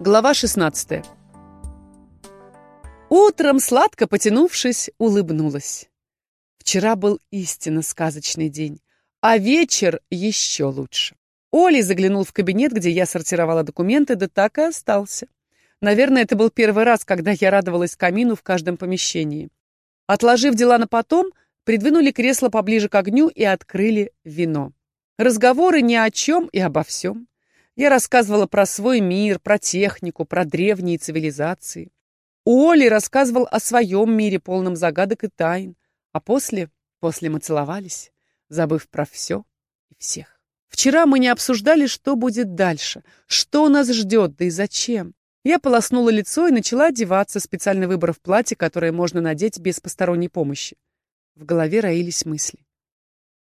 Глава 16. Утром, сладко потянувшись, улыбнулась. Вчера был истинно сказочный день, а вечер еще лучше. Оля заглянул в кабинет, где я сортировала документы, да так и остался. Наверное, это был первый раз, когда я радовалась камину в каждом помещении. Отложив дела на потом, придвинули кресло поближе к огню и открыли вино. Разговоры ни о чем и обо всем. Я рассказывала про свой мир, про технику, про древние цивилизации. Оли рассказывал о своем мире, полном загадок и тайн. А после, после мы целовались, забыв про все и всех. Вчера мы не обсуждали, что будет дальше, что нас ждет, да и зачем. Я полоснула лицо и начала одеваться, специально выбрав платье, которое можно надеть без посторонней помощи. В голове роились мысли.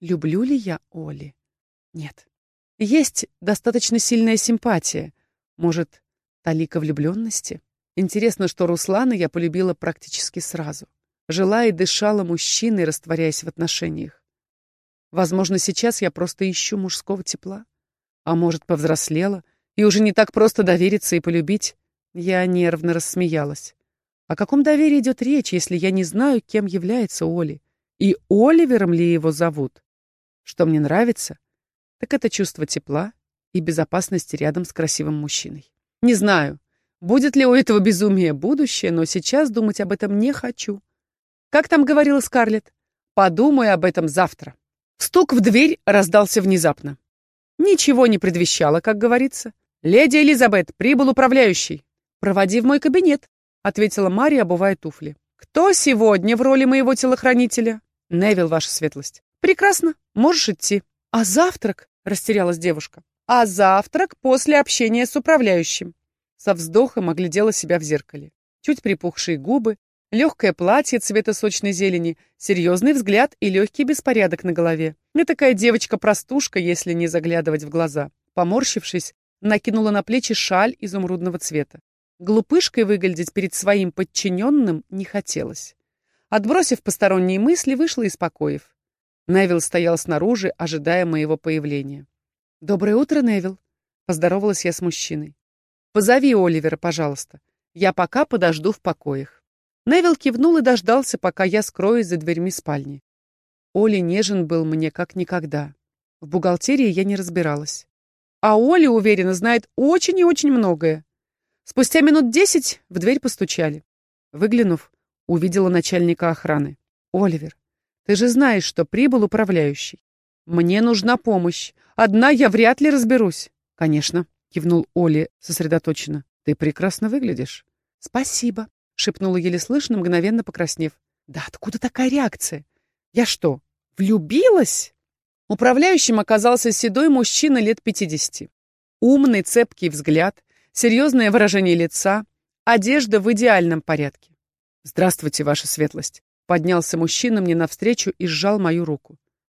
Люблю ли я Оли? Нет. Есть достаточно сильная симпатия. Может, талика влюбленности? Интересно, что Руслана я полюбила практически сразу. Жила и дышала мужчиной, растворяясь в отношениях. Возможно, сейчас я просто ищу мужского тепла. А может, повзрослела, и уже не так просто довериться и полюбить. Я нервно рассмеялась. О каком доверии идет речь, если я не знаю, кем является Оли? И Оливером ли его зовут? Что мне нравится, так это чувство тепла и безопасности рядом с красивым мужчиной. Не знаю, будет ли у этого безумия будущее, но сейчас думать об этом не хочу. Как там говорила Скарлетт? Подумаю об этом завтра. Стук в дверь раздался внезапно. Ничего не предвещало, как говорится. «Леди Элизабет, прибыл управляющий». «Проводи в мой кабинет», — ответила Мария, обувая туфли. «Кто сегодня в роли моего телохранителя?» «Невил, ваша светлость». «Прекрасно, можешь идти». «А завтрак?» — растерялась девушка. «А завтрак после общения с управляющим». Со вздохом оглядела себя в зеркале. Чуть припухшие губы, легкое платье цвета сочной зелени, серьезный взгляд и легкий беспорядок на голове. Не такая девочка-простушка, если не заглядывать в глаза. Поморщившись, накинула на плечи шаль изумрудного цвета. Глупышкой выглядеть перед своим подчиненным не хотелось. Отбросив посторонние мысли, вышла из покоев. Невил стоял снаружи, ожидая моего появления. «Доброе утро, Невил», — поздоровалась я с мужчиной. «Позови Оливера, пожалуйста. Я пока подожду в покоях». Невил кивнул и дождался, пока я скроюсь за дверьми спальни. Оли нежен был мне как никогда. В бухгалтерии я не разбиралась. А Оля, уверена, знает очень и очень многое. Спустя минут десять в дверь постучали. Выглянув, увидела начальника охраны. «Оливер, ты же знаешь, что прибыл управляющий. Мне нужна помощь. Одна я вряд ли разберусь. Конечно, кивнул Оли сосредоточенно. Ты прекрасно выглядишь. Спасибо, шепнула еле слышно, мгновенно покраснев. Да откуда такая реакция? Я что, влюбилась? Управляющим оказался седой мужчина лет пятидесяти. Умный, цепкий взгляд, серьезное выражение лица, одежда в идеальном порядке. «Здравствуйте, ваша светлость», Поднялся мужчина мне навстречу и сжал мою руку.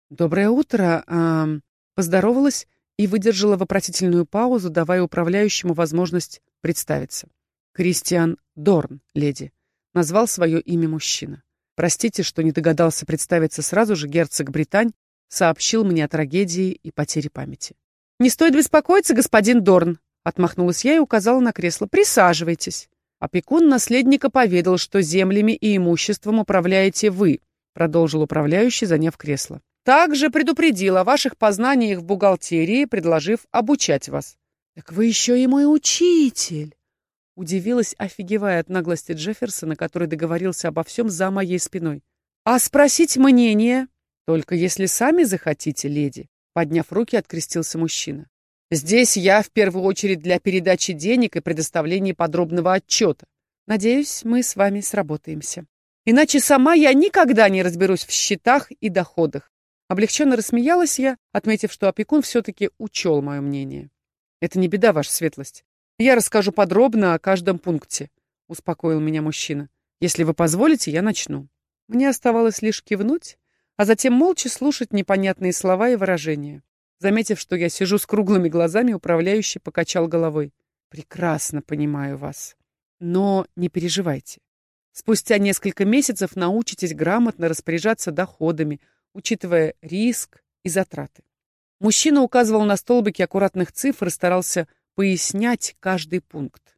«Доброе утро!» а... Поздоровалась и выдержала вопросительную паузу, давая управляющему возможность представиться. «Кристиан Дорн, леди», — назвал свое имя мужчина. «Простите, что не догадался представиться сразу же, герцог Британь сообщил мне о трагедии и потере памяти». «Не стоит беспокоиться, господин Дорн», — отмахнулась я и указала на кресло. «Присаживайтесь». Опекун наследника поведал, что землями и имуществом управляете вы, продолжил управляющий, заняв кресло. Также предупредил о ваших познаниях в бухгалтерии, предложив обучать вас. Так вы еще и мой учитель. Удивилась, офигевая от наглости Джефферсона, который договорился обо всем за моей спиной. «А спросить мнение?» «Только если сами захотите, леди», — подняв руки, открестился мужчина. Здесь я в первую очередь для передачи денег и предоставления подробного отчета. Надеюсь, мы с вами сработаемся. Иначе сама я никогда не разберусь в счетах и доходах. Облегченно рассмеялась я, отметив, что опекун все-таки учел мое мнение. Это не беда, ваша светлость. Я расскажу подробно о каждом пункте, успокоил меня мужчина. Если вы позволите, я начну. Мне оставалось лишь кивнуть, а затем молча слушать непонятные слова и выражения. Заметив, что я сижу с круглыми глазами, управляющий покачал головой. «Прекрасно понимаю вас. Но не переживайте. Спустя несколько месяцев научитесь грамотно распоряжаться доходами, учитывая риск и затраты». Мужчина указывал на столбики аккуратных цифр и старался пояснять каждый пункт.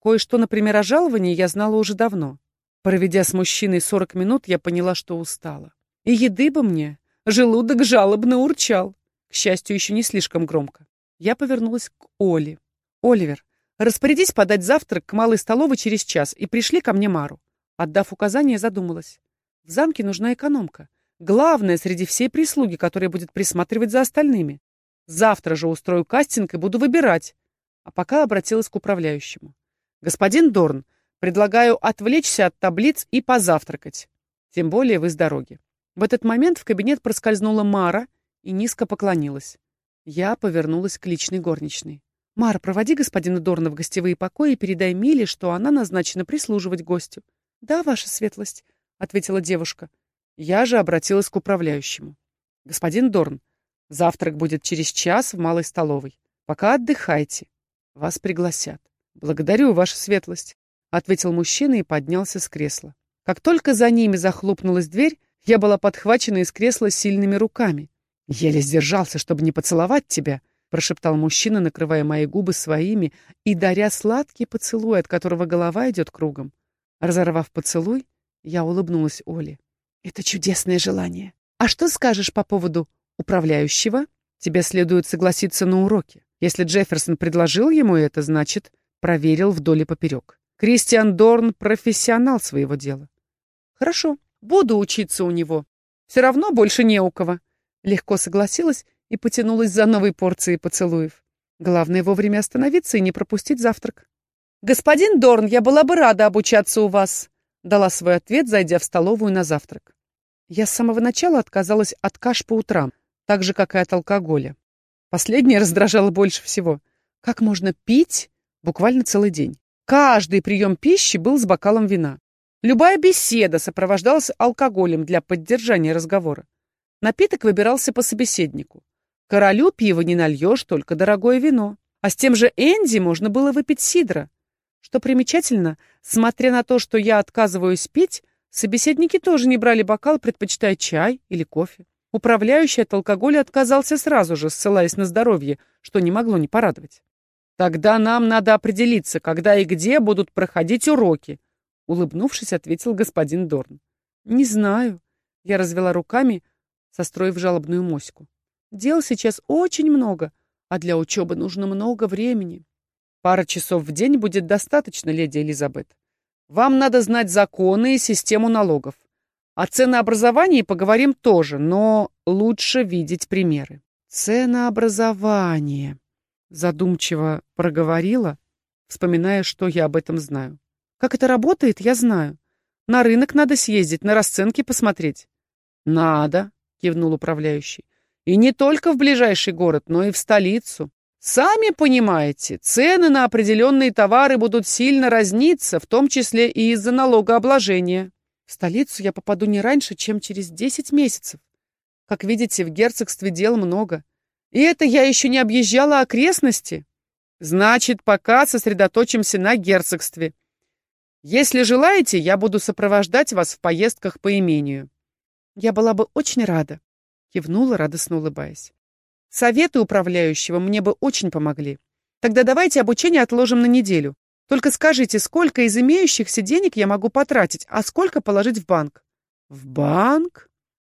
Кое-что, например, о жаловании я знала уже давно. Проведя с мужчиной 40 минут, я поняла, что устала. И еды бы мне. Желудок жалобно урчал. К счастью, еще не слишком громко. Я повернулась к Оле. «Оливер, распорядись подать завтрак к малой столовой через час и пришли ко мне Мару». Отдав указание, задумалась. В замке нужна экономка. Главное среди всей прислуги, которая будет присматривать за остальными. Завтра же устрою кастинг и буду выбирать. А пока обратилась к управляющему. «Господин Дорн, предлагаю отвлечься от таблиц и позавтракать. Тем более вы с дороги». В этот момент в кабинет проскользнула Мара и низко поклонилась. Я повернулась к личной горничной. «Мара, проводи господина Дорна в гостевые покои и передай Миле, что она назначена прислуживать гостю». «Да, ваша светлость», — ответила девушка. Я же обратилась к управляющему. «Господин Дорн, завтрак будет через час в малой столовой. Пока отдыхайте. Вас пригласят». «Благодарю, ваша светлость», — ответил мужчина и поднялся с кресла. Как только за ними захлопнулась дверь, я была подхвачена из кресла сильными руками. «Еле сдержался, чтобы не поцеловать тебя», — прошептал мужчина, накрывая мои губы своими и даря сладкий поцелуй, от которого голова идет кругом. Разорвав поцелуй, я улыбнулась Оле. Это чудесное желание. А что скажешь по поводу управляющего? Тебе следует согласиться на уроке. Если Джефферсон предложил ему это, значит, проверил вдоль и поперек. Кристиан Дорн — профессионал своего дела. Хорошо, буду учиться у него. Все равно больше не у кого. Легко согласилась и потянулась за новой порцией поцелуев. Главное вовремя остановиться и не пропустить завтрак. «Господин Дорн, я была бы рада обучаться у вас», — дала свой ответ, зайдя в столовую на завтрак. Я с самого начала отказалась от каш по утрам, так же, как и от алкоголя. Последнее раздражало больше всего. Как можно пить буквально целый день? Каждый прием пищи был с бокалом вина. Любая беседа сопровождалась алкоголем для поддержания разговора. Напиток выбирался по собеседнику. Королю пива не нальешь, только дорогое вино. А с тем же Энди можно было выпить сидра. Что примечательно, смотря на то, что я отказываюсь пить, Собеседники тоже не брали бокал, предпочитая чай или кофе. Управляющий от алкоголя отказался сразу же, ссылаясь на здоровье, что не могло не порадовать. «Тогда нам надо определиться, когда и где будут проходить уроки», улыбнувшись, ответил господин Дорн. «Не знаю», — я развела руками, состроив жалобную моську. «Дел сейчас очень много, а для учебы нужно много времени». «Пара часов в день будет достаточно, леди Элизабет. Вам надо знать законы и систему налогов. О ценообразовании поговорим тоже, но лучше видеть примеры. Ценообразование. Задумчиво проговорила, вспоминая, что я об этом знаю. Как это работает, я знаю. На рынок надо съездить, на расценки посмотреть. Надо, кивнул управляющий. И не только в ближайший город, но и в столицу. Сами понимаете, цены на определенные товары будут сильно разниться, в том числе и из-за налогообложения. В столицу я попаду не раньше, чем через 10 месяцев. Как видите, в герцогстве дел много. И это я еще не объезжала окрестности. Значит, пока сосредоточимся на герцогстве. Если желаете, я буду сопровождать вас в поездках по имению. Я была бы очень рада, кивнула, радостно улыбаясь. Советы управляющего мне бы очень помогли. Тогда давайте обучение отложим на неделю. Только скажите, сколько из имеющихся денег я могу потратить, а сколько положить в банк? В банк?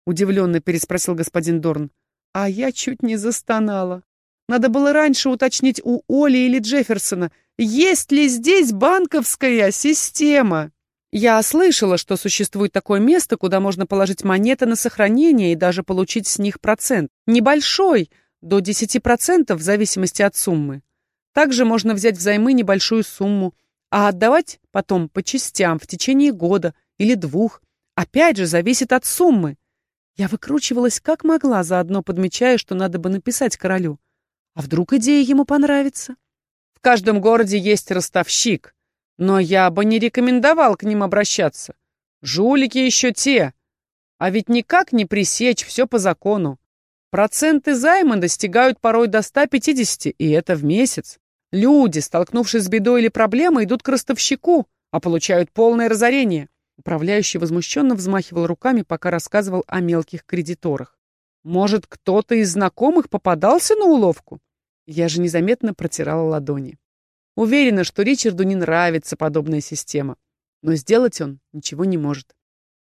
Удивленно переспросил господин Дорн. А я чуть не застонала. Надо было раньше уточнить у Оли или Джефферсона, есть ли здесь банковская система. Я слышала, что существует такое место, куда можно положить монеты на сохранение и даже получить с них процент. Небольшой, до 10% в зависимости от суммы. Также можно взять взаймы небольшую сумму, а отдавать потом по частям в течение года или двух. Опять же, зависит от суммы. Я выкручивалась как могла, заодно подмечая, что надо бы написать королю. А вдруг идея ему понравится? В каждом городе есть ростовщик, но я бы не рекомендовал к ним обращаться. Жулики еще те. А ведь никак не пресечь, все по закону. Проценты займа достигают порой до 150, и это в месяц. Люди, столкнувшись с бедой или проблемой, идут к ростовщику, а получают полное разорение. Управляющий возмущенно взмахивал руками, пока рассказывал о мелких кредиторах. Может, кто-то из знакомых попадался на уловку? Я же незаметно протирала ладони. Уверена, что Ричарду не нравится подобная система. Но сделать он ничего не может.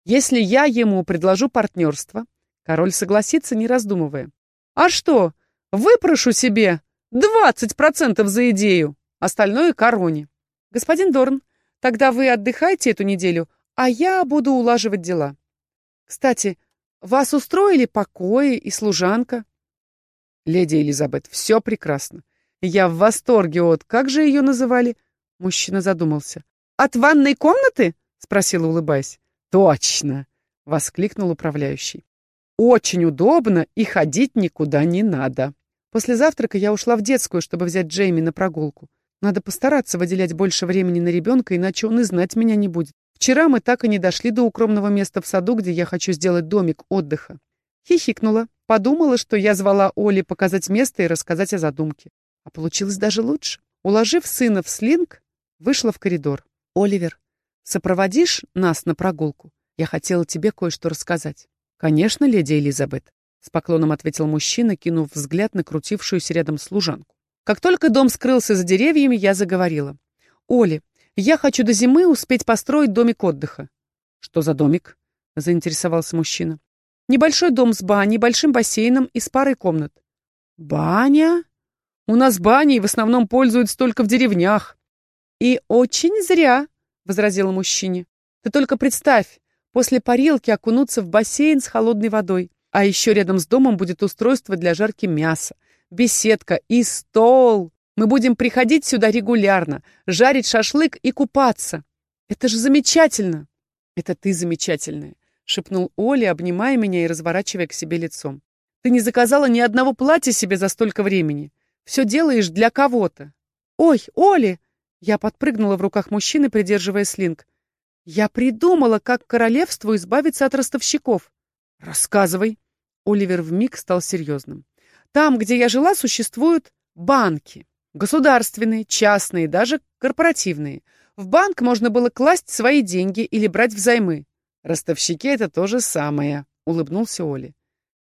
Если я ему предложу партнерство, король согласится, не раздумывая. А что, выпрошу себе 20% за идею, остальное короне. Господин Дорн, тогда вы отдыхайте эту неделю, а я буду улаживать дела. Кстати, вас устроили покои и служанка? Леди Элизабет, все прекрасно. Я в восторге от... Как же ее называли? Мужчина задумался. От ванной комнаты? Спросила, улыбаясь. Точно! Воскликнул управляющий. Очень удобно и ходить никуда не надо. После завтрака я ушла в детскую, чтобы взять Джейми на прогулку. Надо постараться выделять больше времени на ребенка, иначе он и знать меня не будет. Вчера мы так и не дошли до укромного места в саду, где я хочу сделать домик отдыха. Хихикнула, подумала, что я звала Оли показать место и рассказать о задумке. А получилось даже лучше. Уложив сына в слинг, вышла в коридор. «Оливер, сопроводишь нас на прогулку? Я хотела тебе кое-что рассказать». «Конечно, леди Элизабет», — с поклоном ответил мужчина, кинув взгляд на крутившуюся рядом служанку. Как только дом скрылся за деревьями, я заговорила. «Оли, я хочу до зимы успеть построить домик отдыха». «Что за домик?» — заинтересовался мужчина. «Небольшой дом с баней, большим бассейном и с парой комнат». «Баня? У нас баней в основном пользуются только в деревнях». «И очень зря», — возразила мужчине. «Ты только представь, после парилки окунуться в бассейн с холодной водой, а еще рядом с домом будет устройство для жарки мяса, беседка и стол. Мы будем приходить сюда регулярно, жарить шашлык и купаться. Это же замечательно!» «Это ты замечательная», — шепнул Оля, обнимая меня и разворачивая к себе лицом. «Ты не заказала ни одного платья себе за столько времени. Все делаешь для кого-то». «Ой, Оли!» Я подпрыгнула в руках мужчины, придерживая слинг. «Я придумала, как королевству избавиться от ростовщиков». «Рассказывай». Оливер вмиг стал серьезным. Там, где я жила, существуют банки. Государственные, частные, даже корпоративные. В банк можно было класть свои деньги или брать взаймы. Ростовщики — это то же самое, — улыбнулся Оля.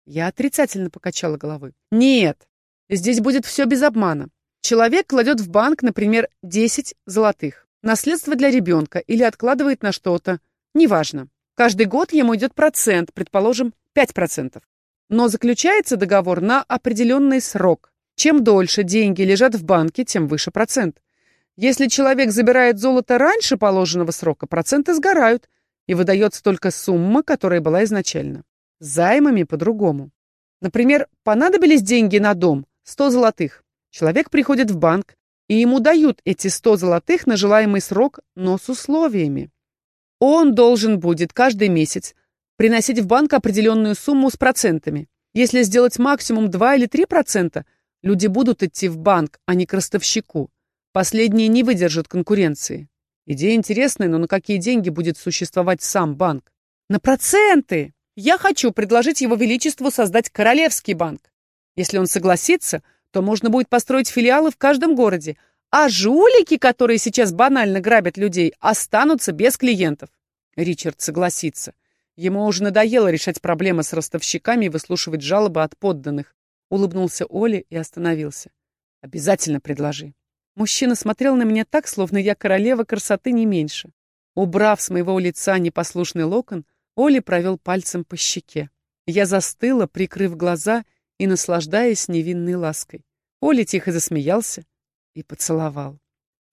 Я отрицательно покачала головой. Нет, здесь будет все без обмана. Человек кладет в банк, например, 10 золотых. Наследство для ребенка или откладывает на что-то. Неважно. Каждый год ему идет процент, предположим, 5%. Но заключается договор на определенный срок. Чем дольше деньги лежат в банке, тем выше процент. Если человек забирает золото раньше положенного срока, проценты сгорают, и выдается только сумма, которая была изначально. Займами по-другому. Например, понадобились деньги на дом, 100 золотых. Человек приходит в банк, и ему дают эти 100 золотых на желаемый срок, но с условиями. Он должен будет каждый месяц приносить в банк определенную сумму с процентами. Если сделать максимум 2 или 3%, люди будут идти в банк, а не к ростовщику. Последние не выдержат конкуренции. Идея интересная, но на какие деньги будет существовать сам банк? На проценты! Я хочу предложить его величеству создать королевский банк. Если он согласится, то можно будет построить филиалы в каждом городе, а жулики, которые сейчас банально грабят людей, останутся без клиентов. Ричард согласится. Ему уже надоело решать проблемы с ростовщиками и выслушивать жалобы от подданных. Улыбнулся Оле и остановился. «Обязательно предложи». Мужчина смотрел на меня так, словно я королева красоты не меньше. Убрав с моего лица непослушный локон, Оли провел пальцем по щеке. Я застыла, прикрыв глаза и наслаждаясь невинной лаской. Оли тихо засмеялся и поцеловал.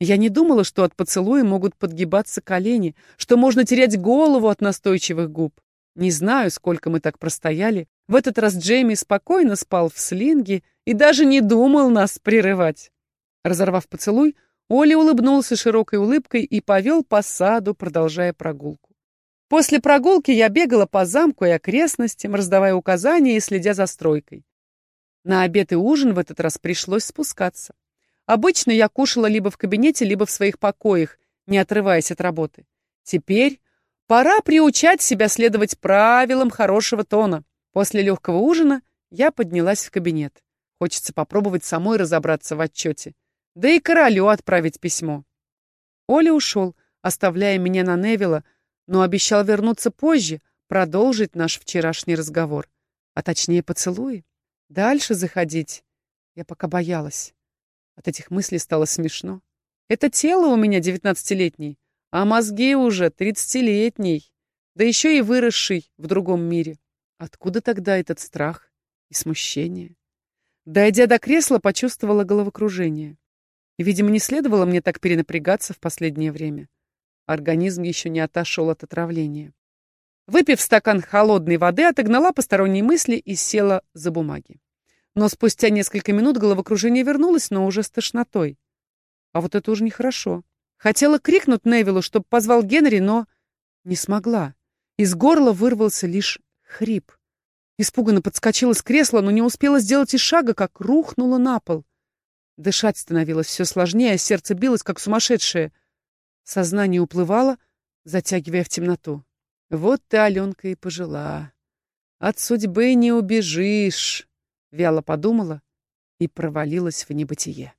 Я не думала, что от поцелуя могут подгибаться колени, что можно терять голову от настойчивых губ. Не знаю, сколько мы так простояли. В этот раз Джейми спокойно спал в слинге и даже не думал нас прерывать. Разорвав поцелуй, Оля улыбнулся широкой улыбкой и повел по саду, продолжая прогулку. После прогулки я бегала по замку и окрестностям, раздавая указания и следя за стройкой. На обед и ужин в этот раз пришлось спускаться. Обычно я кушала либо в кабинете, либо в своих покоях, не отрываясь от работы. Теперь пора приучать себя следовать правилам хорошего тона. После легкого ужина я поднялась в кабинет. Хочется попробовать самой разобраться в отчете. Да и королю отправить письмо. Оля ушел, оставляя меня на Невилла, но обещал вернуться позже, продолжить наш вчерашний разговор. А точнее поцелуи. Дальше заходить я пока боялась. От этих мыслей стало смешно. Это тело у меня девятнадцатилетний, а мозги уже тридцатилетний, да еще и выросший в другом мире. Откуда тогда этот страх и смущение? Дойдя до кресла, почувствовала головокружение. И, видимо, не следовало мне так перенапрягаться в последнее время. Организм еще не отошел от отравления. Выпив стакан холодной воды, отогнала посторонние мысли и села за бумаги. Но спустя несколько минут головокружение вернулось, но уже с тошнотой. А вот это уже нехорошо. Хотела крикнуть Невилу, чтобы позвал Генри, но не смогла. Из горла вырвался лишь хрип. Испуганно подскочила с кресла, но не успела сделать и шага, как рухнула на пол. Дышать становилось все сложнее, сердце билось, как сумасшедшее. Сознание уплывало, затягивая в темноту. Вот ты, Аленка, и пожила. От судьбы не убежишь, вяло подумала и провалилась в небытие.